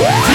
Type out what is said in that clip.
Yeah.